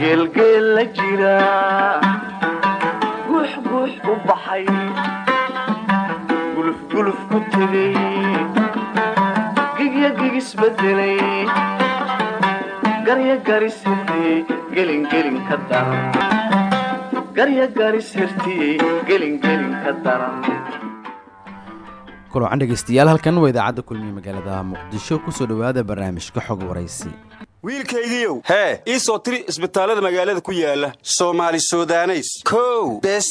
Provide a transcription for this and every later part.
geelgeel la jira. Guux guux u baxay. Gulufguluf ku tegay gigya gigisbedelay garya garis hirtiyey gelingelin ka daran. Garya garis hirtiyey gelingelin ka daran. Kulocan dhegeystayaal halkan waa idaacadda kulmiye magaalada muqdisho ku soo dhowaada barnaamijka xog waraysi wiilkaygiiow hee ii soo tiri isbitaallada magaalada ku yaalla soomaali sudaneys. Kow. Bes.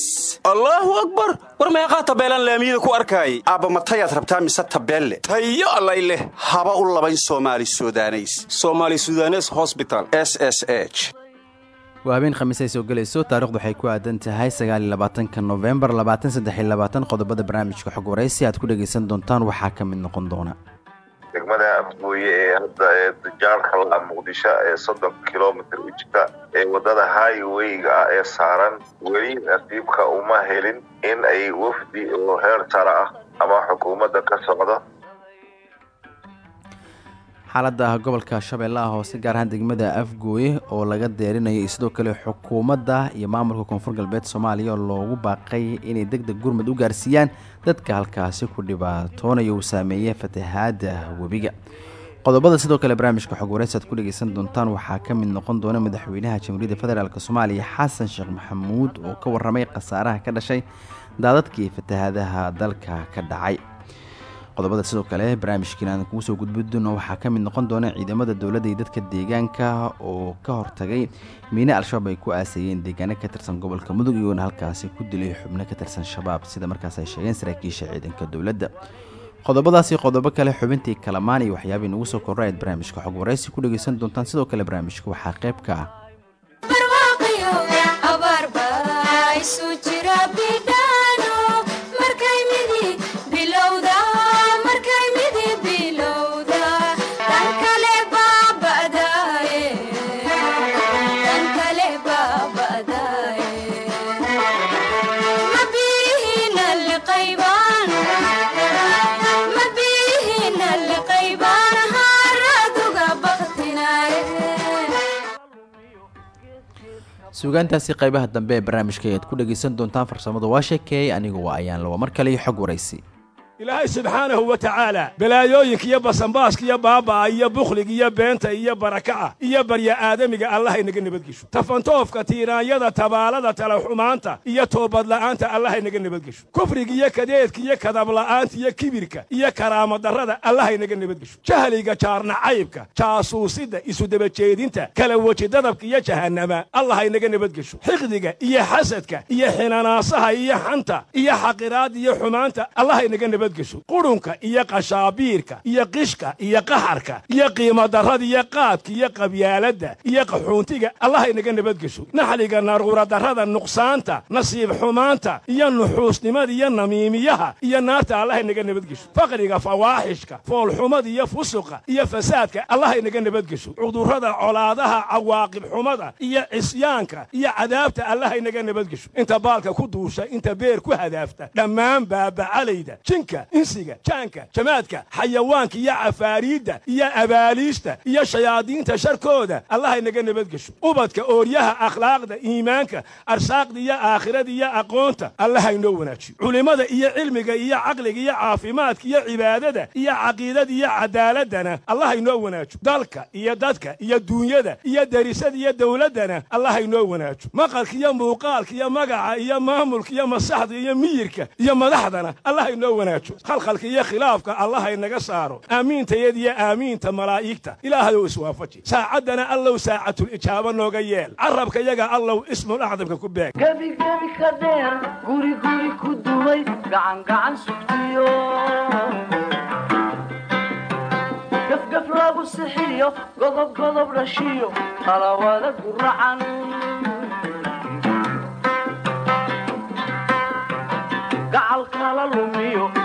Allaahu akbar. War meeqaa tabeelaan laamiyada ku arkaayay aabba matayaad rabtaa mise tabeelle tayo allay leh. Haba u labayn soomaali sudaneys. Soomaali sudanes hosbital s s h. Waa habeen khamiis ay soo gelayso taarikhdu waxay ku aadan tahay sagaaliyolabaatanka nofembar labaatan labaatan qodobada barnaamijka xog waraysi aad ku dhegaysan doontaan waxaa ka mid noqon doona degmada afgooye ee hadda ee jaarka la muqdisho ee soddon kilomitr u jirta ee waddada highwayga ah ee saaran weli nasiibka uma helin in ay wafdi oo heer sare ah ama xukuumadda ka socdo xaaladda gobolka shabeellaha hoose gaar ahaan degmada afgooye oo laga deerinayo iyo sidoo kale xukuumadda iyo maamulka koonfur galbeed soomaaliya oo loogu baaqay inay deg deg gurmud u gaarsiiyaan dadka halkaasi ku dhibaatoonaya uu saameeyey fatahaada webiga. Qodobada sidoo kale barnaamijka xog waraysi aad ku dhegeysan doontaan waxaa ka mid noqon doona madaxweynaha jamhuuriyadda federaalk soomaaliya xasan sheekh maxamuud oo ka warramay khasaaraha ka dhashay daadadkii fatahaadaha dalka ka dhacay qodobada sidoo kale barnaamijkiina aan kugu soo doono waxaa ka mid noqon doona ciidamada dowladda iyo dadka deegaanka oo ka hortagay miine al-shabaab ay ku aasayeen deegaano ka tirsan gobolka mudug iyagoona halkaasi ku dilay xubno ka tirsan shabaab sida markaas ay sheegeen saraakiisha ciidanka dowladda. Qodobadaasi qodobo kale xubintii kalamaan iyo waxyaabay nagu soo korra aad barnaamijka xog waraysi ku dhegeysan doontaan. Sidoo kale barnaamijka waxaa qayb ka ah suugaantaasi qaybaha dambe ee barnaamijka ayaad ku dhegaysan doontaan farsamada waa sheekeeyey anigu waa ayaan lawa mar kale iyo xog waraysi ilaahay subxaanahu wa tacaala balaayooyinka iyo basanbaaska iyo baaba'a iyo bukhliga iyo beenta iyo barakaca iyo barya aadamiga allahay naga nabadgesho. Tafantoofka tiiraanyada tabaalada talaxumaanta iyo toobadla'aanta allahay naga nabadgesho. Kufriga iyo kadeedka iyo kadabla'aanta iyo kibirka iyo karaamadarrada allahay naga nabadgesho. Jahliga jaarnacaybka jaasuusidda isudabajeedinta kala weji dadabka iyo jahannama allahay naga nabadgesho. Xiqdiga iyo xasadka iyo xinanaasaha iyo xanta iyo xaqiraadda iyo xumaanta allahay naga nabad qurunka iyo qashaabiirka iyo qishka iyo qaxarka iyo qiimadarrada iyo qaadka iyo qabyaaladda iyo qaxuuntiga allahay naga nabadgesho. Naxliga naruuradarrada nuqsaanta nasiib xumaanta iyo nuxuusnimada iyo namiimiyaha iyo naarta allahay naga nabadgesho. Faqriga fawaaxishka foolxumada iyo fusuqa iyo fasaadka allahay naga nabadgesho. Cudurrada colaadaha cawaaqib xumada iyo cisyaanka iyo cadaabta allahay naga nabadgesho. Inta baalka ku duusha inta beer ku hadaafta dhammaan baabacalayda jinka insiga jaanka jamaadka xayawaanka iyo cafaariidda iyo abaaliista iyo shayaadiinta sharkooda allahay naga nabadgesho ubadka ooryaha akhlaaqda iimaanka arsaaqda iyo aakhirada iyo aqoonta allahay noo wanaajiyo. Culimmada iyo cilmiga iyo caqliga iyo caafimaadka iyo cibaadada iyo caqiidada iyo cadaaladana allahay noo wanaajo dalka iyo dadka iyo duunyada iyo derisada iyo dowladdana allahay noo wanaajo maqalka iyo muuqaalka iyo magaca iyo maamulka iyo masaxda iyo miyirka iyo madaxdana allahay noo wanaajo khalkhalka iyo khilaafka allahay naga saaro. Aamiintayad iyo aamiinta malaa'igta. Ilaahayow iswaafaji saacaddana allow saacatulijaaba nooga yeel. Carabka yaga allow ismul acdamka ku beeg. Gebigebi ka dheer guri guri ku lumiyo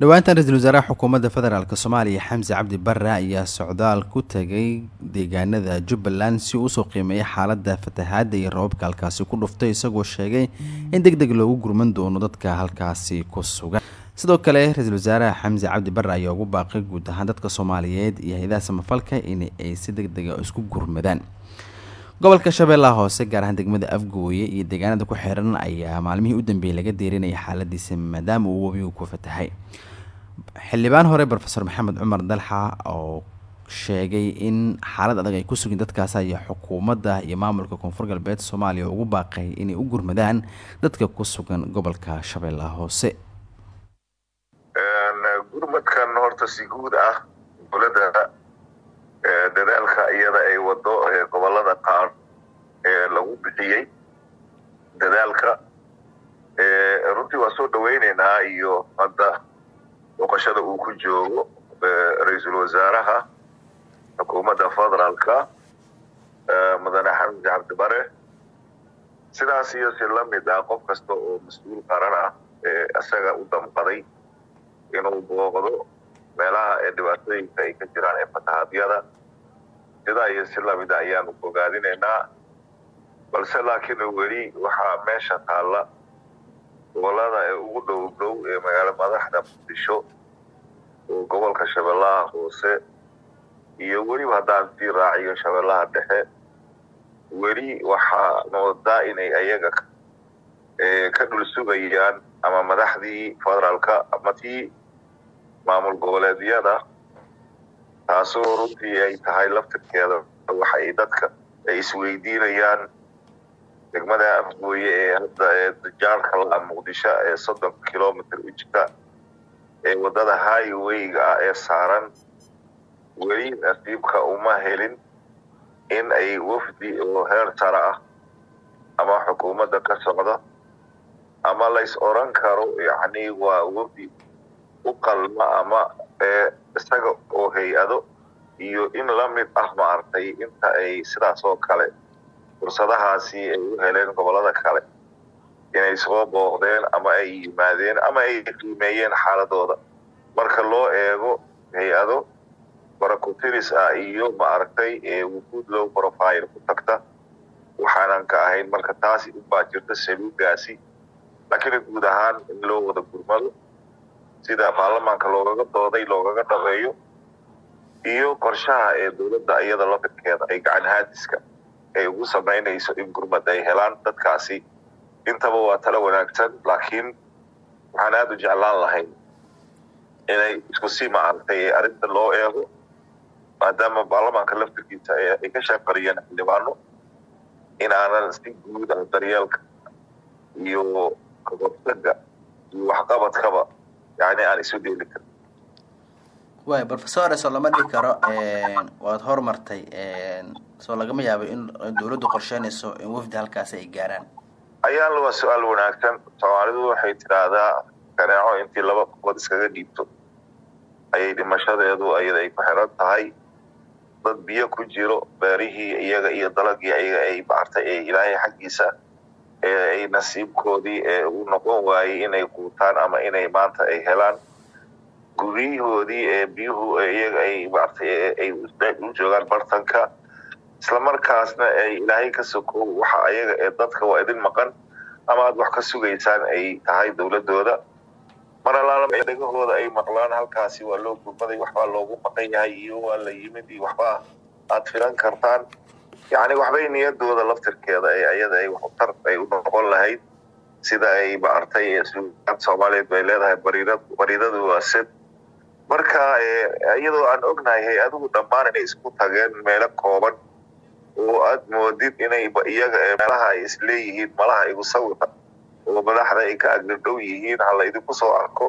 dhowaantan ra'iisul wasaaraha xukuumadda federaalk soomaaliya xamse cabdi barre ayaa socdaal ku tegay deegaanada jubbaland si uu u soo qiimeeyay xaaladda fatahaadda iyo rababka halkaasi ku dhuftay isagoo sheegay in deg deg loogu gurman doono dadka halkaasi ku sugan. Sidoo kale ra'iisul wasaaraha xamse cabdi barre ayaa ugu baaqay guud ahaan dadka soomaaliyeed iyo hay'adaha samafalka in ay si deg dega isku gurmadaan. Gobolka shabeellaha hoose gaar ahaan degmada afgooye iyo deegaanada ku xiran ayaa maalmihii u dambeeyey laga deerinaya xaaladiisa maadaama uu webigu ku fatahay xildhibaan hore rofeor maxamed cumar dalxa oo sheegay in xaalad adag ay ku sugin dadkaas ayaa xukuumadda iyo maamulka koonfur galbeed soomaaliya ugu baaqay inay u gurmadaan dadka ku sugan gobolka shabeellaha hoose. Gurmadkan horta si guud ah dowladda dadaalka iyada ay wado gobollada qaar ee lagu bixiyey dadaalka. Runtii waa soo dhaweyneynaa iyo hadda booqashada uu ku joogo ra'iisul wasaaraha xukuumadda federaalka mudane xamse cabdibare sidaas iyo si la mid ah qof kasta oo mas'uul qaran ah ee isaga u damqaday inuu booqdo meelaha ee dhibaatooyinka ay ka jiraan ee fatahaadyada sidaa iyo si la mid a ayaanu bogaadinaynaa balse laakiin weli waxaa meesha taalla gobollada ee ugu dhow dhow ee magaalo madaxda muqdisho oo gobolka shabeellaha hoose iyo weliba haddaan sii raaciyo shabeellaha dhexe weli waxaa moodaa inay ayaga ka dhul sugayaan ama madaxdii federaalka ama tii maamul goboleedyada taasoo runtii ay tahay laftirkeeda waxa ay dadka ay isweydiinayaan degmada afgooye ee hadda ee jaarka la muqdisho ee soddon kilomitr u jirta ee waddada highwayga ah ee saaran weli nasiibka uma helin in ay wafdi oo heer sare ah ama xukuumadda ka socda ama lays oran karo yacni waa wafdi u qalma ama isaga oo hay'ado iyo in la mid ah maaragtay inta ay sidaas oo kale fursadahaasi ay u heleen gobollada kale. Inay soo booqdeen ama ay yimaadeen ama ay qiimeeyeen xaaladooda. Marka loo eego hay'ado baracotiris ah iyo maaragtay wufuud low profile ku tagta. Waxaanan ka ahayn marka taasi ubaa jirta saluugaasi laakiin guud ahaan in loo wada gurmado sida baarlamaanka loogaga dooday loogaga dhabeeyo iyo qorshaha ee dowladda iyada lafirkeeda ay gacan haadiska ay ugu samaynayso in gurmad ay helaan dadkaasi. Intaba waa talo wanaagsan laakiin waxaan aada u jeclaan lahayn inay isku si maaragtay arrinta loo eego maadaama baarlamaanka laftirkiisa ay ka shaqariyeen xildhibaano in aanan si guud ah daryeelka iyo kabortaga iyo waxqabadkaba yani aan isu dheeli karin waay rofesor soo lama dhihi karo waad horumartay soo lagama yaabo in dowladdu qorsheynayso in wafdi halkaasi ay gaaraan. Ayaan waa su'aal wanaagsan. Soomaalidu waxay tidhaahdaa kaneeco intii laba qofood iskaga dhiibto. Ayay dhimashadeedu ayada ay ku xiran tahay. Dad biyo ku jiro beerihii iyaga iyo dalagii ayaga ay maartay ee ilaahay xaggiisa ee ay nasiibkoodii ee u noqon waayey inay quutaan ama inay maanta ay helaan guryihoodii ee biyuhu iyaga ay maartay ay u joogaan bartanka islamarkaasna ay ilaahay ka sokow waxa ayaga ee dadka waa idin maqan ama aad wax ka sugaysaan ay tahay dowladooda. Mar allaala dhegahooda ay maqlaan halkaasi waa loo gurmaday waxbaa loogu maqan yahay iyo waa la yimid iyo waxbaa aad filan kartaan. Yacni waxbay niyadooda laftirkeeda ee ayada ay waxtar ay u noqon lahayd. Sida ay maartay soomaaliyeed bay leedahay bariidadu waa sed marka iyadoo aan ognahay hay'aduhu dhammaan inay isku tageen meelo kooban oo aad moodid inay iyaga meelaha ay isleeyihiin malaha igu sawira oo madaxda ay ka agdadhow yihiin hala idinku soo arko.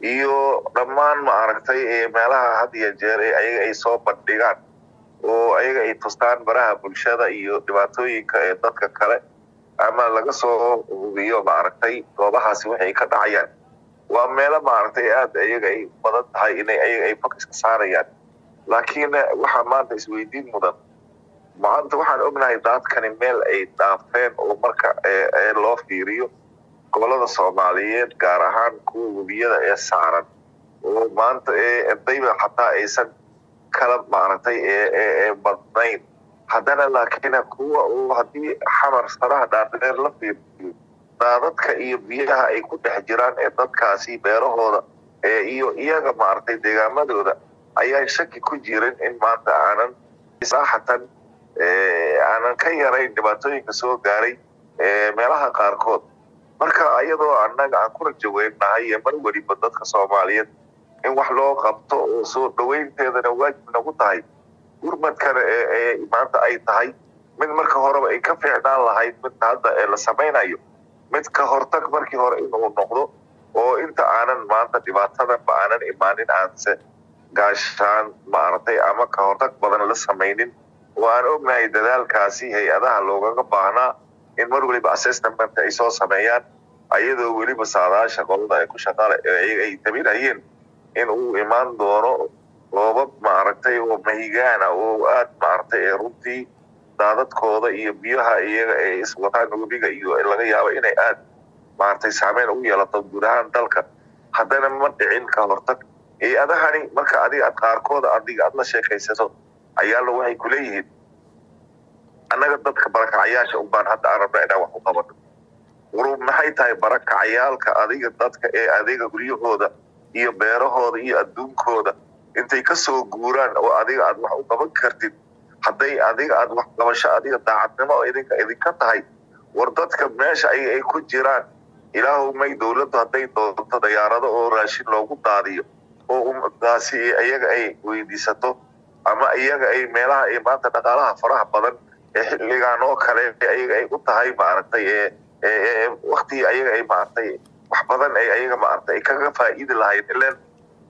Iyo dhammaan ma aragtay meelaha had iyo jeer ee ayaga ay soo bandhigaan oo ayaga ay tustaan baraha bulshada iyo dhibaatooyinka ee dadka kale. Ama laga soo hubiyo maaragtay goobahaasi waxay ka dhacayaan waa meelo maaragtay aada iyaga ay badan tahay inay ayaga ay fokiska saarayaan. Laakiin waxaa maanta isweydiin mudan. Maanta waxaan ognahay daadkani meel ay dhaafeen oo marka loo fiiriyo gobollada soomaaliyeed gaar ahaan kuwa webiyada ee saaran. Oo maanta dayba xataa aysan kala maaragtay badnayn. Haddana laakiin kuwa oo haddii xamar saraha dhaadheer la fiiriyo daadadka iyo biyaha ay ku dhex jiraan ee dadkaasi beerahooda iyo iyaga maaragtay deegaamadooda ayaan shaki ku jirin in maanta aanan saaxatan aanan ka yarayn dhibaatooyinka soo gaaray meelaha qaarkood. Marka iyadoo annaga aan ku rajaweynahay iyo mar weliba dadka soomaaliyeed in wax loo qabto oo soo dhaweynteedana waajib nagu tahay gurmadkana ee maanta ay tahay mid marka horeba ay ka fiicnaan lahayd midka hadda ee la samaynayo mid ka hortag markii hore inuu noqdo oo inta aanan maanta dhibaatadanba aanan imaanin aanse gaashaan maaragtay ama ka hortag badan la samaynin. Oo aan ognahay dadaalkaasi hay'adaha loogaga baahnaa in mar weliba assessment ay soo sameeyaan ayadoo weliba saadaasha qolada ay ku shaqaale ay tabinayeen in uu imaan doono roobab maaragtay oo mahigaana oo aad maaragtay ee runtii daadadkooda iyo biyaha iyaga ee iswataan webiga iyo laga yaabo inay aad maaragtay saameyn ugu yeelato guud ahaan dalka. Haddana ma dhicin ka hortag. Hay'adahani marka adiga aad qaarkooda adiga aad la sheekaysato ayaala waxay ku leeyihiin. Annaga dadka barakacayaasha unbaan hadda aan rabna inaan wax u qabano. Wurub maxay tahay barakacayaalka adiga dadka ee adiga guryahooda iyo beerahooda iyo adduunkooda? Intay ka soo guuraan oo adiga aad wax u qaban kartid hadday adiga aad wax qabasho adiga daacadnimo idinka tahay war dadka meesha ay ku jiraan. Ilaahu may dowladdu hadday doonto dayaarado oo raashin loogu daadiyo oo ummadaasi iyaga ay weydiisato ama iyaga ay meelaha ay maanta dhaqaalaha faraha badan ee xilligan oo kale ayaga ay u tahay maaragtay ee waktigii ay maaragtay wax badan ay ayaga maaragtay ay kaga faa'iidi lahayn ileen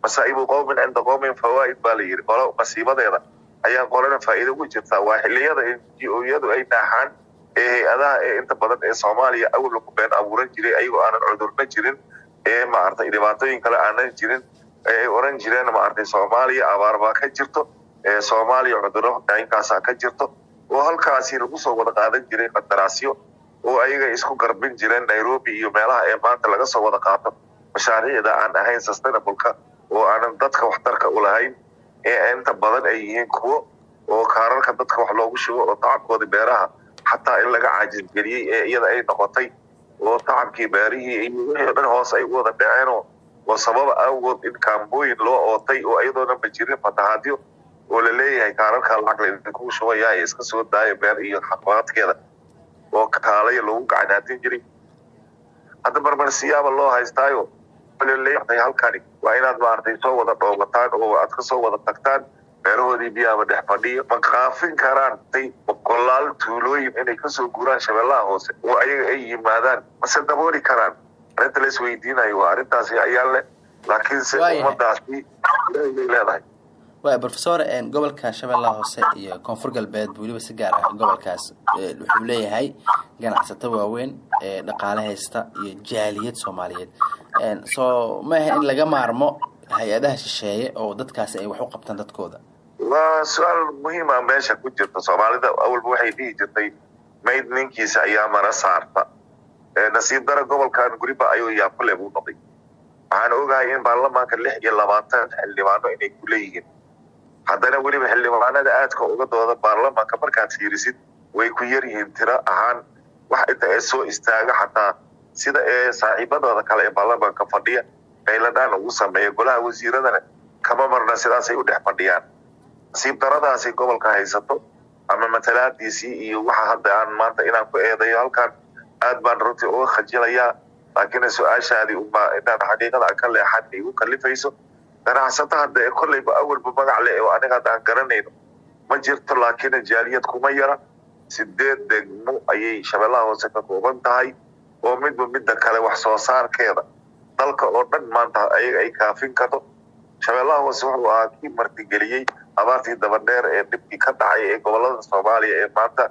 masaa'ibu qowmin cinda qowmin fawaa'id baa la yidhi. Qolo masiibadeeda ayaa qolana faa'iido ugu jirtaa waa xilliyada ngo-yadu ay naaxaan ee hay'adaha ee inta badan ee soomaaliya awal lagu been abuuran jiray ayagoo aanan cudurna jirin ee maaragtay dhibaatooyin kale aanan jirin ee ay oran jireen maaragtay soomaaliya abaar baa ka jirto ee soomaaliya cudurro inkaasaa ka jirto oo halkaasi lagu soo wada qaadan jiray qandaraasyo oo ayaga isku garbin jireen nairobi iyo meelaha ee maanta laga soo wada qaato mashaariicda aan ahayn sustainableka oo aanan dadka waxtarka u lahayn ee inta badan ay yihiin kuwo oo kaararka dadka wax loogu shugo oo tacabkooda beeraha xataa in laga caajisgeliyey ee iyada ay noqotay oo tacabkii beerihii iyo wixii o dhan hoos ay u wada dhaceenoo oo sababa awgood in kaambooyin loo ootay oo iyadoona ma jirin fatahaadyo oo la leeyahay kaararka lacag laydinku shubaya ee iska soo daaya beer iyo xaqaadkeeda oo kaalaya lagu gacanaatin jiray. Hadda marmarsiyaaba loo haystaayo halkani waa inaad maaragtay soo wada dhoobataan oo aad ka soo wada tagtaan beerahoodii biyaaba dhex fadhiyo ma kaafin karaan tay boqolaal tuulooyin inay ka soo guuraan shabeellaha hoose oo ayaga ay yimaadaan mase dabooli karaan? Arrinta la isweydiinayo waa arrintaasi ayaa leh laakiinse ummadaasi leedahay waaya profesor gobolka shabeellaha hoose iyo koonfur galbeed weliba si gaar ah gobolkaas wuxuu leeyahay ganacsato waaweyn ee dhaqaale haysta iyo jaaliyad soomaaliyeed. Soo maaha in laga maarmo hay'adaha shisheeye oo dadkaasi ay wax u qabtaan dadkooda? Waa su'aal muhiima meesha ku jirta. Soomaalida awalba waxay dhihi jirtay mayd ninkiisa ayaa mara saarta. Nasiib dara gobolkan guriba ayuu yaakule buu noqday. Waxaan ogahay in baarlamaanka lix iyo labaatan xildhibaano inay ku leeyihiin haddana weliba xildhibaanada aadka uga dooda baarlamaanka markaad fiirisid way ku yar yihiin tiro ahaan. Wax inta ee soo istaaga xataa sida ee saaxiibadooda kale ee baarlamaanka fadhiya qayladhaan ugu sameeya golaha wasiiradana kama marna sidaasay u dhex fadhiyaan. Nasiib daradaasi gobolka haysato ama matalaadiisii iyo waxa hadda aan maanta inaan ku eedayo halkan aad baan runtii uga khajilayaa. Laakiin su'aashaadii uma inaad xaqiiqada ka leexan igu kalifayso ganacsato hadda ee kolleyba awalba magac leh oo aniga hadda aan garanayno ma jirto laakiin jaaliyad kuma yara. Sideed degmo ayay shabeellaha hoose ka kooban tahay oo midba midda kale wax soo saarkeeda. Dalka oo dhan maanta ayaga ay kaafin karto. Shabeellaha hoose wuxuu ahaa kii martigeliyey abaartii dabadheer ee dhibkii ka dhacay ee gobollada soomaaliya ee maanta.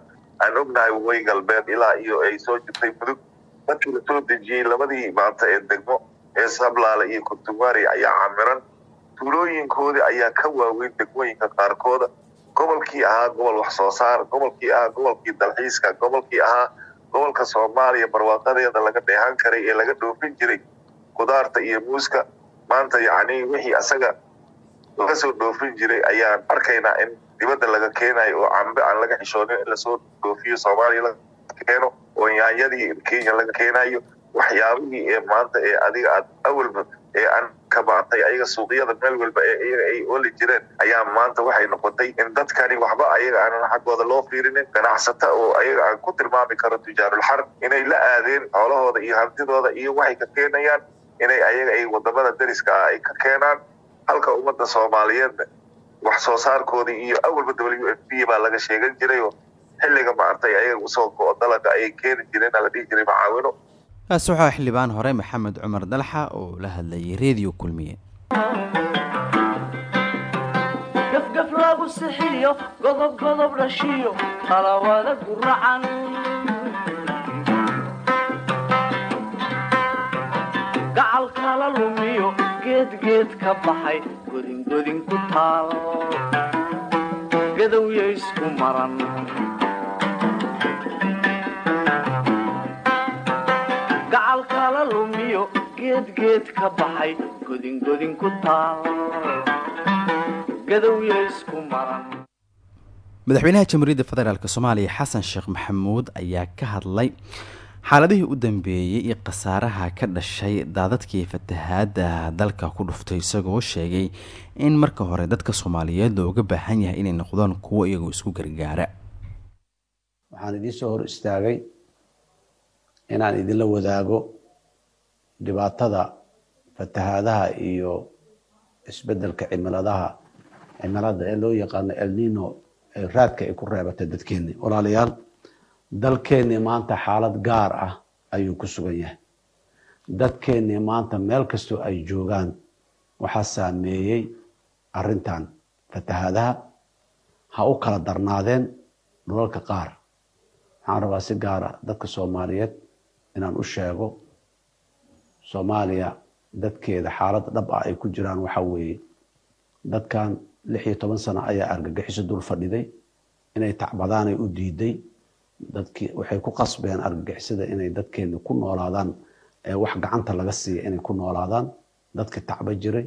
Aan ognahay waqooyi galbeed ilaa iyo ay soo jirtay mudug markii la soo dejiyey labadii maanta ee degmo ee sablaale iyo kurtumaari ayaa camiran tuulooyinkoodii ayaa ka waaweyn degmooyinka qaarkooda. Gobolkii ahaa gobol wax soo saar gobolkii ahaa gobolkii dalxiiska gobolkii ahaa gobolka soomaaliya barwaaqadeeda laga dheehan karay ee laga dhoofin jiray kudaarta iyo muuska. Maanta yacni wixii asaga laga soo dhoofin jiray ayaan arkaynaa in dibadda laga keenayo oo cambe aan laga xishoonin in la soo dhoofiyo soomaaliya laga keeno oo yaanyadii kenya laga keenayo waxyaabihii ee maanta ee adiga aad awalba ee aan ka baatay ayaga suuqyada meel walba ay oli jireen ayaa maanta waxay noqotay in dadkani waxba ayaga aanan xaggooda loo fiirinin ganacsata oo ayaga aan ku tilmaami karo tujaarulxarb inay la aadeen xoolahooda iyo hantidooda iyo waxay ka keenayaan inay ayaga ay waddamada dariska ah ay ka keenaan. Halka ummadda soomaaliyeedna wax soo saarkoodii iyo awalba w f p baa laga sheegan jiray oo xilliga maartay ayaga u soo go-o dalaga ayay keeni jireen la dhihi jiray macaawino kaasi waxaa xildhibaan hore maxamed cumar dalxa oo la hadlayay reediyo kulmiye. Gafgaf lagu sixiyo godob godob dhashiyo qalawada guracan gacal kala lumiyo geedgeed ka baxay godingodin ku taal gadowya isku maran geedgeed ka baxay godingodin ku taal gadowya isku maran madaxweynaha jamhuuriyadda federaalk soomaaliya xasan sheekh maxamuud ayaa ka hadlay xaaladihii u dambeeyey iyo khasaaraha ka dhashay daadadkii fatahaadda dalka ku dhuftay isagoo sheegay in marka hore dadka soomaaliyeed looga baahan yahay inay noqdaan kuwo iyagoo isku gargaara. Waxaan idiin soo hor istaagay inaan idinla wadaago dhibaatada fatahaadaha iyo isbeddelka cimiladaha cimilada ee loo yaqaano elnino ee raadka ay ku reebatay dadkeenni walaalayaal dalkeennii maanta xaalad gaar ah ayuu ku sugan yahay. Dadkeennii maanta meel kastoo ay joogaan waxaa saameeyey arrintan fatahaadaha ha u kala darnaadeen dhulalka qaar. Waxaan rabaa si gaara dadka soomaaliyeed inaan u sheego soomaaliya dadkeeda xaalad dhab ah ay ku jiraan waxaa weeye. Dadkan lix iyo toban sano ayaa argagixiso dul fadhiday inay tacbadaanay u diiday. Dadkii waxay ku qasbeen argagixisada inay dadkeeni ku noolaadaan wax gacanta laga siiya inay ku noolaadaan. Dadkii tacba jiray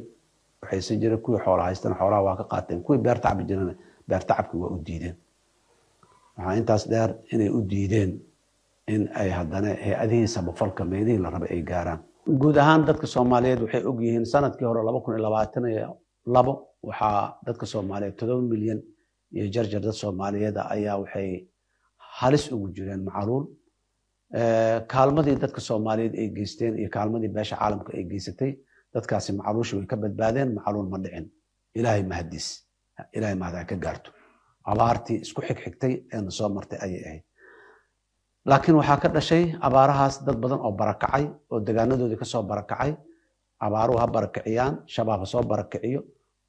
waxayse jiray kuwii xoola haystan xoolaha waa ka qaateen. Kuwii beer jirana beer waa u diideen. Waxaa intaas dheer inay u diideen in ay haddana hay'adihii samafalka meelihii la rabay ay gaaraan guud ahaan dadka soomaaliyeed waxay ogyihiin sannadkii hore laba kun iyo labaatan iyo labo waxaa dadka soomaaliyeed todoba milyan iyo jarjar dad soomaaliyeeda ayaa waxay halis ugu jireen macaluul kaalmadii dadka soomaaliyeed ay geysteen iyo kaalmadii beesha caalamka ay geysatay dadkaasi macaluusha way ka badbaadeen macaluul ma dhicin. Ilaahay mahadiis ilaahay mahad ha ka gaarto. Abaartii isku xigxigtay eena soo martay ayay ahayd laakiin waxaa ka dhashay abaarahaas dad badan oo barakacay oo degaanadoodii ka soo barakacay abaaruhu ha barakiciyaan shabaab ha soo barakiciyo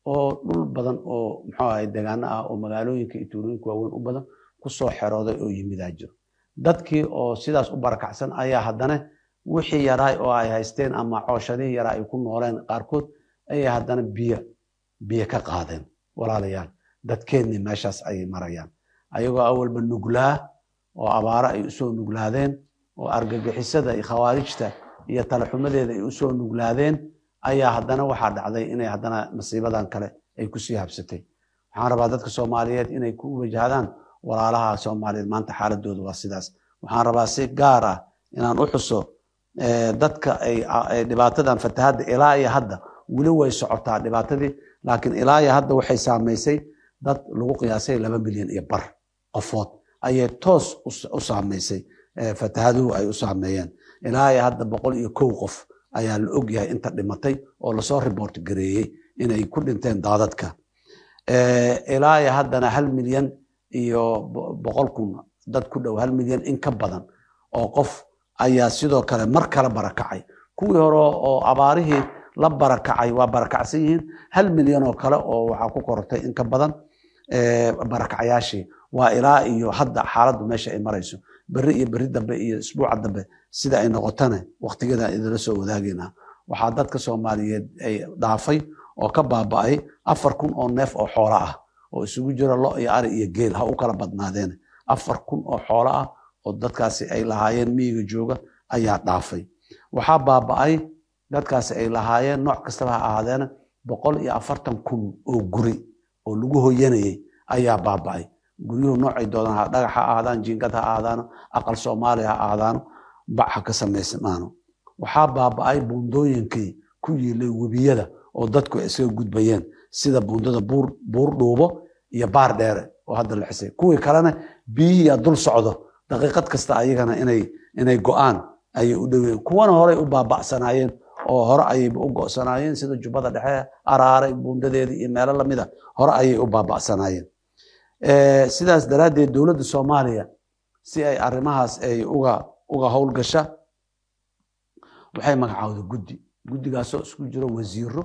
oo dhul badan oo muxuu degaano ah oo magaalooyinka iyo tuulooyinka waaweyn u badan ku soo xerooday oo yimidaa jiro. Dadkii oo sidaas u barakacsan ayaa haddana wixii yaraay oo ay haysteen ama cooshadihii yaraa ay ku nooleen qaarkood ayay haddana biyo biyo ka qaadeen walaalayaal. Dadkeennii meeshaas ayay marayaan. Ayagoo awalba nuglaa oo abaaro ay u soo nuglaadeen oo argagixisada iyo khawaarijta iyo talaxumadeeda ay u soo nuglaadeen ayaa haddana waxaa dhacday inay haddana masiibadan kale ay ku sii habsatay. Waxaan rabaa dadka soomaaliyeed inay ku wajahdaan walaalaha soomaaliyeed maanta xaaladooda waa sidaas. Waxaan rabaa si gaar ah inaan u xuso dadka ay dhibaatadan fatahadda ilaa iyo hadda weli way socotaa dhibaatadii laakiin ilaa iyo hadda waxay saamaysay dad lagu qiyaasay laba milyan iyo bar qofood ayay toos u saamaysay. Fatahaduhu ay u saameeyeen. Ilaa hadda boqol iyo kow qof ayaa la ogyahay inta dhimatay oo la soo report gareeyey inay ku dhinteen daadadka. Ilaa haddana hal milyan iyo boqol kun dad ku dhow hal milyan in ka badan oo qof ayaa sidoo kale mar kale barakacay. Kuwii hore oo abaarihii la barakacay waa barakacsan yihiin hal milyan oo kale oo waxaa ku korortay in ka badan barakacyaashii waa ilaa iyo hadda xaaladdu meesha ay marayso. Berri iyo berri dambe iyo isbuuca dambe sida ay noqotana waqtigeeda idinla soo wadaagayna waxaa dadka soomaaliyeed ay dhaafay oo ka baaba'ay afar kun oo neef oo xoola ah oo isugu jira lo iyo ari iyo geel ha u kala badnaadeen. Afar kun oo xoolo ah oo dadkaasi ay lahaayeen miyiga jooga ayaa dhaafay. Waxaa baaba'ay dadkaasi ay lahaayeen nooc kastaba ha ahaadeena boqol iyo afartan kun oo guri oo lagu hoyanayay ayaa baaba'ay guryuhu noocay doodaan ha dhagax ha ahaadaan jiingad ha ahaadaano aqal soomaali ha ahaadaano bac ha ka samaysmaano waxaa baaba'ay buundooyinkii ku yiilay webiyada oo dadku ay isaga gudbayeen sida buundada buur dhuubo iyo baar dheere oo hadda la xisay. Kuwii kalena biyihiyaa dul socdo daqiiqad kasta ayagana inay go'aan ayay u dhoween kuwana horey u baaba'sanaayeen oo hore ayayba u go'sanaayeen sida jubbada dhexe araaray buundadeedii iyo meelo lamida hore ayay u baaba'sanaayeen sidaas daraaddeed dowladda soomaaliya si ay arrimahaas ay uga uga howlgasha waxay magacawday guddi. Guddigaasoo isku jiro wasiiro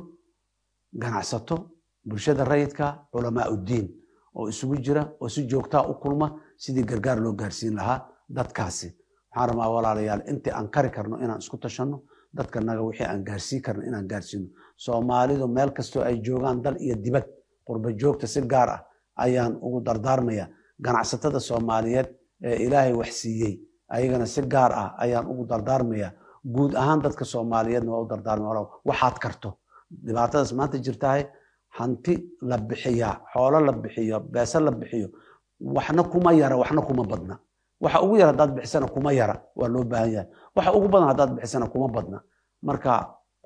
ganacsato bulshada rayidka culamaa uddiin oo isugu jira oo si joogtaa u kulma sidii gargaar loo gaarsiin lahaa dadkaasi. Waxaan rabaa walaalayaal intii aan kari karno inaan isku tashanno dadkanaga wixii aan gaarsiin karno inaan gaarsiino. Soomaalidu meel kastoo ay joogaan dal iyo dibad qurba joogta si gaar ah ayaan ugu dardaarmaya ganacsatada soomaaliyeed ee ilaahay wax siiyey ayagana si gaar ah ayaan ugu dardaarmaya. Guud ahaan dadka soomaaliyeedna waa u dardaarmaya. Waxaad karto. Dhibaatadaas maanta jirtahay hanti la bixiyaa xoolo la bixiyo beese la bixiyo waxna kuma yara waxna kuma badna. Waxa ugu yar haddaad bixisana kuma yara waa loo baahan yahay. Waxa ugu badan haddaad bixisana kuma badna. Marka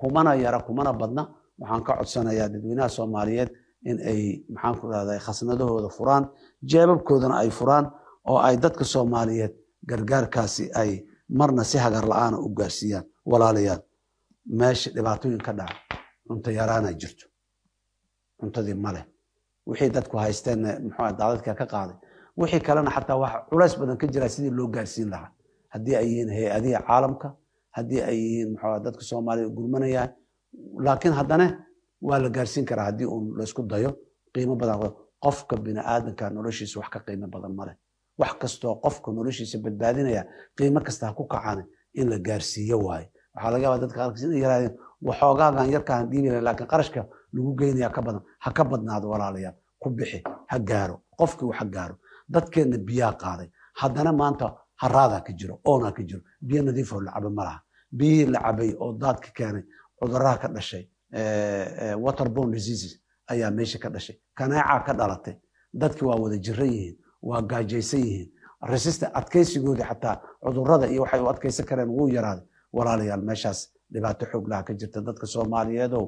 kumana yara kumana badna. Waxaan ka codsanayaa dadweynaha soomaaliyeed in ay maxaan ku rahday khasnadahooda furaan jeebabkoodana ay furaan oo ay dadka soomaaliyeed gargaarkaasi ay marna si hagar la'aana u gaarsiiyaan walaalayaal. Meesha dhibaatooyin ka dhaca cunto yaraana jirto. Cuntadii male wixii dadku haysteen daadadka ka qaaday. Wixii kalena xataa wax culays badan ka jira sidii loo gaarsiin lahaa. Haddii ay yihiin hay'adihi caalamka haddii ay yihiin muxuu dadka soomaaliya gurmanaya laakiin haddana waa la gaarsiin karaa haddii uun laysku dayo qiimo badan qofka biniaadanka noloshiisa wax ka qiimo badan male wax kastoo qofka noloshiisa badbaadinaya qiimo kasta ha ku kacaan in la gaarsiiyo waaye. Waxaa laga yaaba dadka qaarkiis inay yaraadeen waxoogaagan yarkaan dhiibaya laakiin qarashka lagu geynaya ka badan ha ka badnaado walaalayaal ku bixi ha gaaro qofkii wax gaaro. Dadkeenna biyaa qaaday. Haddana maanta haraadaa ka jiro oonaa ka jiro. Biyo nadiifoo la cabo ma laha. Biyihii la cabay oo daadka keenay cuduraha ka dhashay waterborne diseases ayaa meesha ka dhashay. Kaneecaa ka dhalatay. Dadki waa wada jiran yihiin waa gaajaysan yihiin. Resistant adkaysigoodii xataa cudurrada iyo waxay u adkaysan kareen wuu yaraaday. Walaalayaal meeshaas dhibaato xooglaha ka jirta. Dadka soomaaliyeedow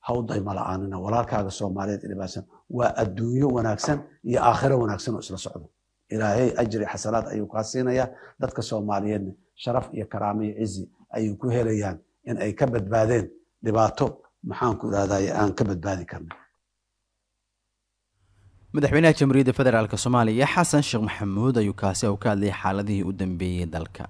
hawday ma la'aanina. Walaalkaaga soomaaliyeed dhibaatsan waa adduunyo wanaagsan iyo aakhiro wanaagsan oo isla socdo. Ilaahay ajri xasanaad ayuu kaa siinayaa. Dadka soomaaliyeedna sharaf iyo karaamo iyo cizi ayay ku helayaan in ay ka badbaadeen dhibaato maxaanku idhahdaye aan ka badbaadi karna madaxweynaha jamhuuriyadda federaalk soomaaliya xasan sheekh maxamuud ayuu kaasi u ka hadlayay xaaladihii u dambeeyey dalka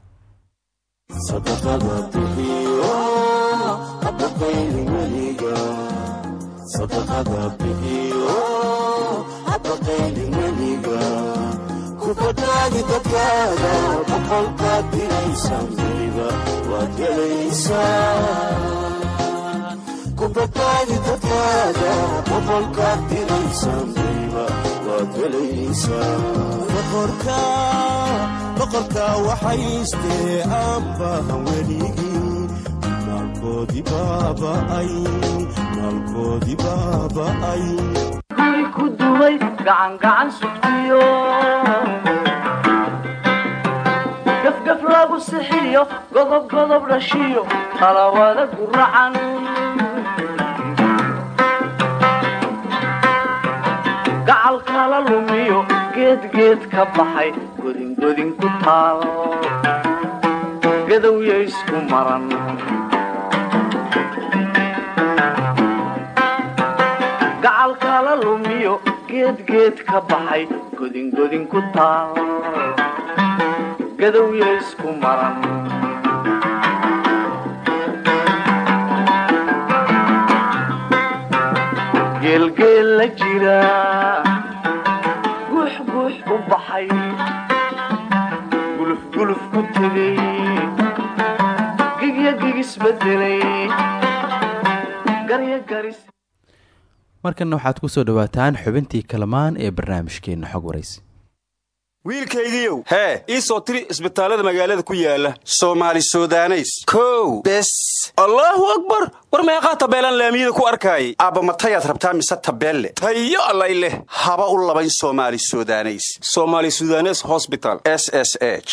boqorka waxaystee aabbahan weligii maalkoodii baaba'ay maalkoodii baaba'ay guri ku duway gacan gacan sugtiyo gafgaf lagu sixiyo godob godob dhashiyo talawada guracan gacal kala lumiyo geedgeed ka baxay godingodin ku taal. Gadowya isku maran. Gacal kala lumiyo geedgeed ka baxay godingodin ku taal. Gadowya isku maran. Geelgeel la jira ku gigya garis markanna waxaad ku soo dhowaataan xubintii kalamaan ee barnaamijkeenna xog waraysi wiilkaygiiow hee ii soo tiri isbitaallada magaalada ku yaalla soomaali sudaneys. Kow. Bes. Allaahu akbar! War meeqaa tabeelaan laamiyada ku arkaayay aabba matayaad rabtaa mise tabeelle? Tayo allay leh. Haba u labayn soomaali sudaneys. Somaali sudanes hosbital s s h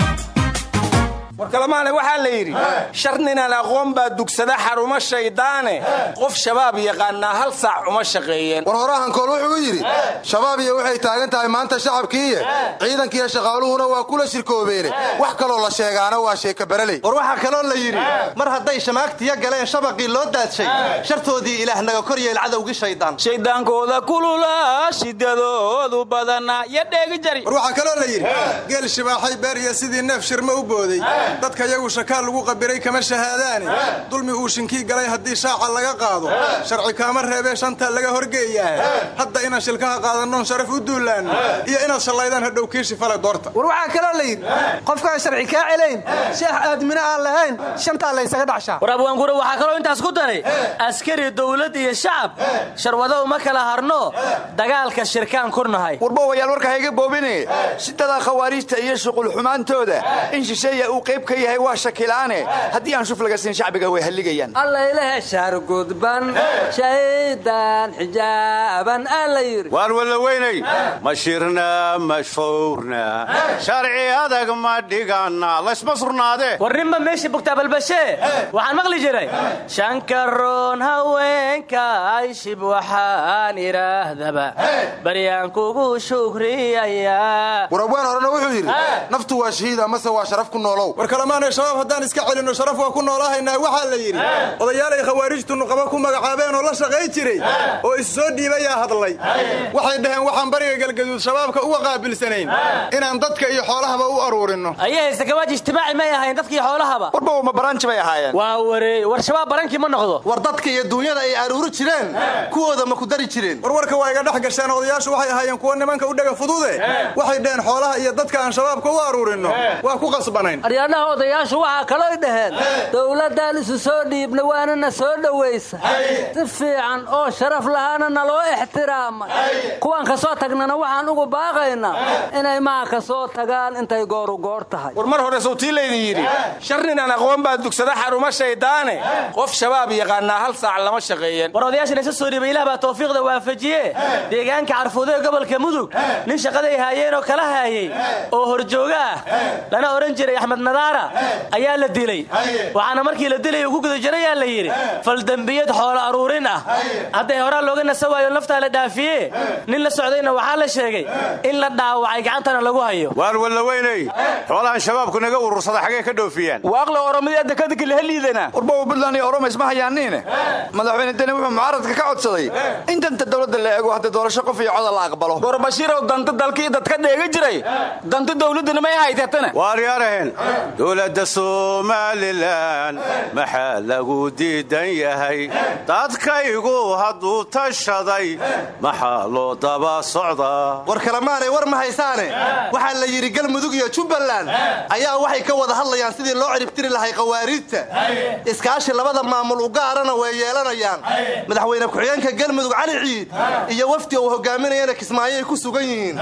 warkalamaane waxaa la yidhi shar ninaan aqoon baa dugsada xaruma shayddaane qof shabaab yaqaannaa hal saac uma shaqeeyeen. War horahankool wuxuu yidhi shabaabiya waxay taagan tahay maanta shacabkiiye. Ciidankiiyo shaqaaluhuna waa kula shirkoobeene. Wax kaloo la sheegaana waa sheeka baraley war waxaa kaloo la yidhi mar hadday shamaagtiya galeen shabaqii loo daadshay shartoodii ilaah naga kor yeel cadowgii shaydaan. Shayddaankooda kulula shidadoodu badana yo dheegi jari. War waxaa kaloo la yidhi geel shibaaxay beer iyo sidii neef shirma u booday dadka yagu shakaal lagu qabiray kama shahaadaane dulmi uu shinkii galay haddii shaaca laga qaado. Sharci kaama reebee shanta laga horgeeyaa. Hadda inaan shilkaha qaadannoon sharaf u duulaanno iyo inaad shallaydaan hadhow kiishi fale doorta. War waxaa kaloo la yidhi qofkaan sharci kaa celayn sheex aadmine aan lahayn shantaa laysaga dhacshaa war abwaangure waxaa kaloo intaas ku daray askari dawlad iyo shacab. Sharwado uma kala harno. Dagaalka shirkaan kurnahay warbowayaal warka hayga boobine sidadaa khawaariijta iyo shuqulxumaantooda in shisheeya uu qayb ka yahay waa shakilaane. Haddii aan shuf laga siin shacbiga way halligayaan. Allaylehe shaargudban shaydan xijaaban alla yidhi. Waan walla weynay ma shirna mashfawrna sharci adag ma dhiganna laysma surnaadee war ninba meeshii bugtaa balbashee waxaan maqli jiray. Shankaroon haweenka ayshib waxaan idhaahdaba baryaan kugu shukriyayaa warabwaan horena wuxuu yidhi naftu waa shahiid amase waa sharaf ku noolow war kalamaanay shabaab haddaan iska celinno sharaf waa ku noolahaynaa waxaa la yidhi odayaalay khawaarijtu nuqaba ku magacaabeen oo la shaqay jiray oo is soo dhiibayaa hadlay. Waxay dhaheen waxaan bariga galgaduud shabaabka uga qaabilsanayn inaan dadka iyo xoolahaba u aruurinno. Ayay sakawaaj ijtimaaci may ahayn dadka iyo xoolahaba. Warba uma baranji bay ahaayeen. Waa waree war shabaab barankii ma noqdo. War dadka iyo duunyada ay aruuri jireen kuwooda ma ku dari jireen. Warwarka waa iga dhex gasheen odayaashu waxay ahaayeen kuwa nimanka u dhega fudude waxay dhaheen xoolaha iyo dadka aan shabaabka u aruurinno. Waa ku qasbanayn aryaadhaha odayaashu waxaa kalooy dhaheen dowladdaan isu soo dhiibna waanana soo dhowaysa si fiican oo sharaf lahaana naloo ixtiraamay kuwaan ka soo tagnana waxaan ugu baaqaynaa inay maa ka soo tagaan intay gooru goor tahay. War mar hore sawtii laydin yidhi shar ninaan aqoon baa dugsada xaruma shayddaane qof shabaab yaqaannaa hal saac lama shaqeeyeen. War odayaashan isa soo dhiibay ilah baa tawfiiqda waafajiye deegaanka carfuudo ee gobolka mudug nin shaqaday haayeen oo kala haayey oo horjooga ah lana odhan jiray axmed nadaara ayaa la dilay. Waxaana markii la dilay uu ku guda jirayaa la yidhi faldembiyad xoolo aruurin ah. Hadday horaa looga nasa waayo naftaa la dhaafiye nin la socdayna waxaa la sheegay in la dhaawacay gacantana lagu hayo. Waan walla weynay xoolahan shabaabku naga urursada xagee ka dhoofiyaan. Waaqla oromada dekadika laha liidana warbow buntland iyo oromays ma hayaaniine. Madaxweyne deni wuxuu mucaaradka ka codsaday in danta dowladda la eego hadda doorasho qof iyo coda la aqbalo. Gorbashiirow danta dalkii dadka dheega jiray. Danta dowladdana may haytatana waaryaaraheen dowladda somalilan maxaa lagu diidan yahay. Dadkaygu hadduu tashaday maxaa loo daba socdaa war kalamaanay war ma haysaane. Waxaa la yidhi galmudug iyo jubbaland ayaa waxay ka wada hadlayaan sidii loo ciribtiri lahay khawaariijta. Iskaashi labada maamul u gaarana way yeelanayaan. Madaxweyne ku-xigeenka galmudug cali ciid iyo wafdi uu hogaaminayana kismaayoay ku sugan yihiin.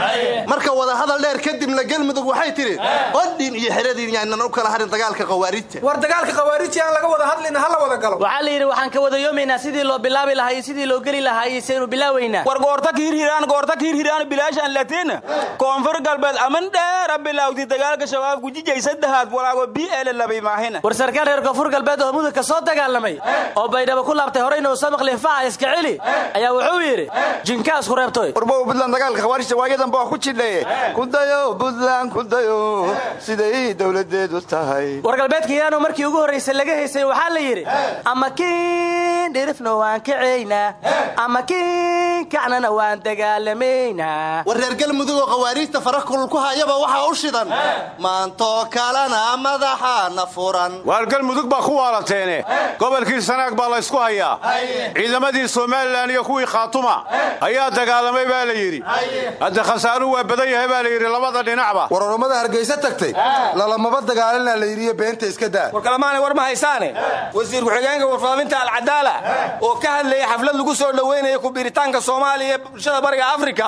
Marka wadahadal dheer kadibna galmudug waxay tidhi qodhin iyo xeradiin yaanan u kala harin dagaalka khawaarijta. War dagaalka khawaarijta aan laga wada hadlayna ha la wada galo. Waxaa la yidhi waxaan ka wada yoomaynaa sidii loo bilaabi lahaa iyo sidii loo geli lahaa iyo saynu bilaaweynaa. War goorta kiirhiraan goorta kiirhiraan bilaashaan latiin koonfur galbeed aman dheera bilawdi dagaalka shabaab gujijay saddexaad walaago bi ele labay maahina. War sarkaal reer koonfur galbeed oo mudug ka soo dagaalamay oo baydhabo ku laabtay horeyna muuse makhliifaha iska celi ayaa wuxuu yidhi jinkaas ku reebtoy warbow buntland dagaalka khawaarijta waayadan baa ku jidhaye kudayo buntland kudayo siday dowladeedu tahay. War galbeedka iyaanoo markii ugu horraysay laga haysay waxaa la yidhi ama kiin dhirifna waan kacaynaa ama kiin kacnana waan dagaalamaynaa. War reer galmudug oo khawaariijta fara kulul ku hayaba waxaa u shidan. Maantoo kalena madaxaana furan. Waar galmudug baa ku waalateene. Gobolkii sanaag baa laysku hayaa ciidamadii somalilan iyo kuwii khaatuma ayaa dagaalamay baa la yidhi. Hadda khasaaruhu waa badan yahay baa la yidhi labada dhinacba. War oromada hargeysa tagtay. Lalamaba dagaalana la yidhiyo beenta iska daa. War kalemaanay war ma haysaane? Wasiir ku-xigeenka warfaafinta alcadaala oo ka hadlayay xaflad lagu soo dhoweynaya ku-biiritaanka soomaaliya ee bulshada bariga afrika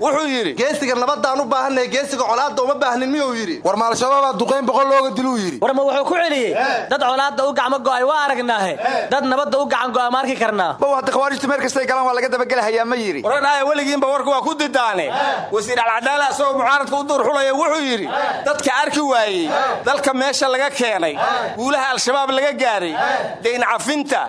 wuxuu yidhi geesiga nabadaan u baahanay geesiga colaadda uma baahnin miyuu yidhi? War ma-al-shabaabaa duqayn boqol looga diluu yidhi. War ma wuxuu ku celiyey dad colaadda u gacmo go'ay waa aragnaahe. Dad nabadda u gacan go'a ma arki karnaa. Bow hadda khawaarijtu meel kastay galaan waa laga dabagelahayaa ma yidhi. Waranaaya weligiinba warka waa ku didaane. Wasiir alcadaala isagoo mucaaradka u duurxulaya wuxuu yidhi dadka arki waayey dalka meesha laga keenay guulaha al-shabaab laga gaaray dayn cafinta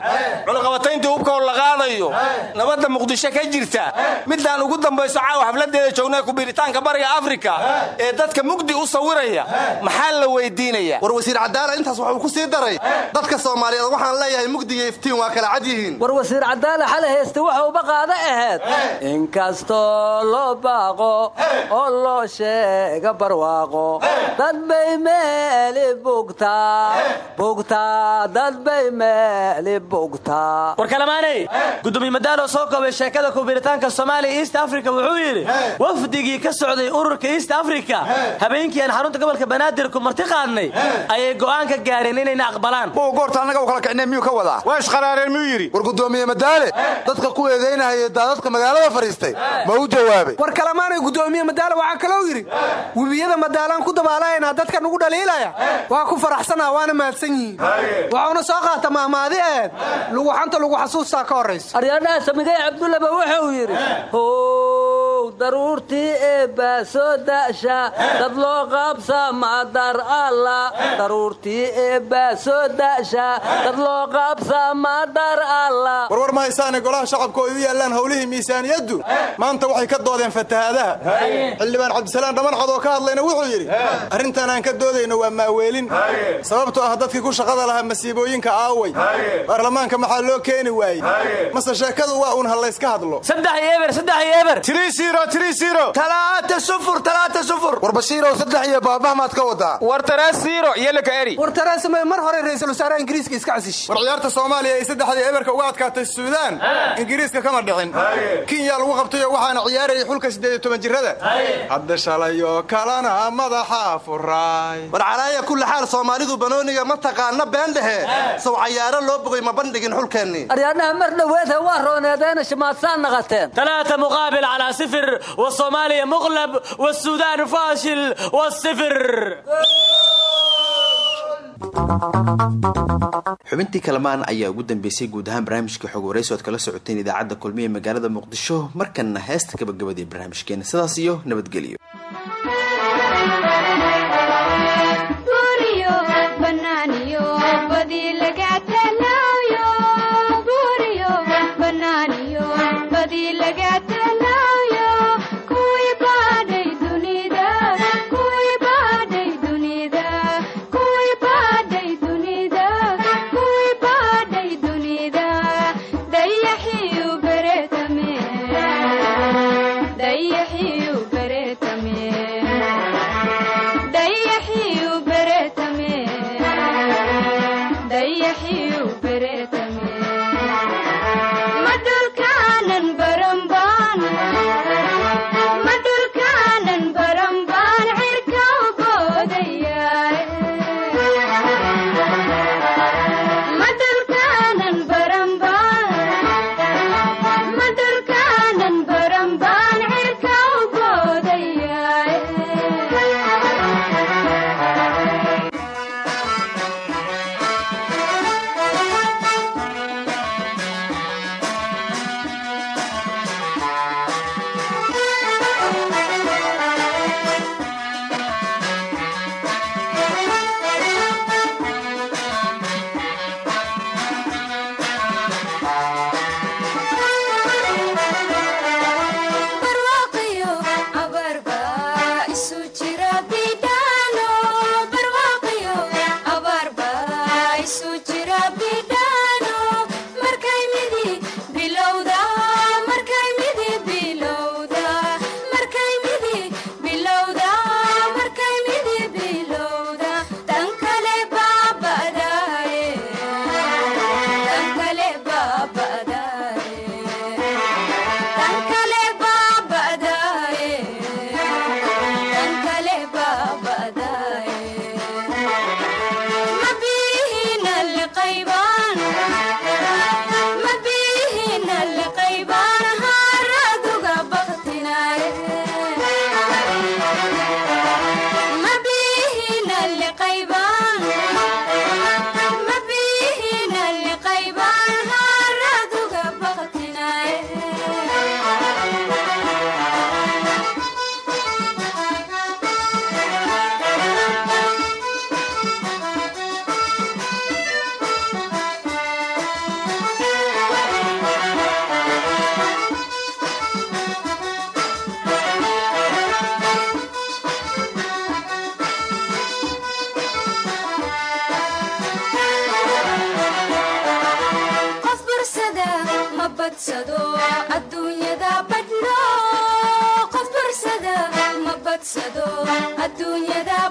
cunaqabatayntii hubkaoo la qaadayo nabadda muqdisho ka jirta. Midaan ugu dambayso caawa xafladeeda joognay ku-biiritaanka bariga afrika ee dadka mugdi u sawiraya maxaa la weydiinaya? War wasiir cadaala intaas wuxuu ku sii daray. Dadka soomaaliyeed waxaan leeyahay mugdiga iftiin waa kala cad yihiin. War wasiir cadaala xale haysta waxa uba qaada ahayd inkastoo loo baaqo oo loo sheega barwaaqo dad bay meeli bugtaa bugtaa dad bay meeli bugtaa war kalamaaney gudoomiye madaalo soo koobay sheekada kubiiritaanka soomaaliya east africa wuxuu yidhi wafdigii ka socday ururka east africa. Habeenkii aan xarunta gobolka banaadir ku marti qaadnay ayay go'aan ka gaareen inayna aqbalaan. Goorta annaga u kala kicnay miyuu ka wadaa? Waa isqaraareen miyuu yidhi? War gudoomiye madaale dadka ku eedaynahaya daadadka magaalada fadhiistay. Ma u jawaabay. War kalamaanay gudoomiye madaale waxaa kaloo yidhi webiyada madaalaan ku dabaalaynaa dadka nugu dhaliilaya waa ku faraxsanaa waana mahadsan yihiin. Waxuuna soo qaata mahmaadi eed luguxanta lagu xasuustaa ka horraysa aryaadhaha samigay cabdullaba wuxuu yidhi how daruurtii eebbaa soo da'sha dad loo qaabsa madar alla. Daruurtii eebbaa soo da'sha dad loo qaabsa madar alla. Warwar ma haysaane golaha shacabka oo idu yaallaan howlihii miisaaniyaddu? Maanta waxay ka doodeen fatahaadaha. Xildhibaan cabdisalaan dhamanxad oo ka hadlayna wuxuu yidhi arrintan aan ka doodayno waa maaweelin sababtoo ah dadkii ku shaqada lahaa masiibooyinka aaway. Baarlamaanka maxaa loo keeni waayey? Mase sheekadu waa uun hallayska hadlo warbashiirow saddex iyo baabah maad ka wadaa. War taraasiiro iyo lakaeri mar hore ra'iisul wasaaraha ingiriiska iska casish. War ciyaarta soomaaliya ay saddexdii eberka uga adkaatay suudaan ingiriiska kama dhicin. Kenya lagu qabtayoo waxaana ciyaarayay xulka siddeed toban jirrada. Hadda shalayoo kalana madaxa furaay. War calaaya kulli xaal soomaalidu banooniga ma taqaana been dhehe. Sow cayaaro loo bogay ma bandhigin xulkeennii aryaadnaha mar dhoweedhe waa rooneedeena shimaadsaa naqateen. Alaata muqaabil calaa sifir wa soomaaliya muqlab wa suudaan faas فاشل والصفر xubintii kalamaan ayaa ugu dambeysay guud ahaan barnaamijka xog waraysi oad kala socoteen idaacadda kulmiye magaalada muqdisho markanna heesta gabagabadii barnaamijkeena sidaas iyo nabadgelyo Ma badsado adduunyada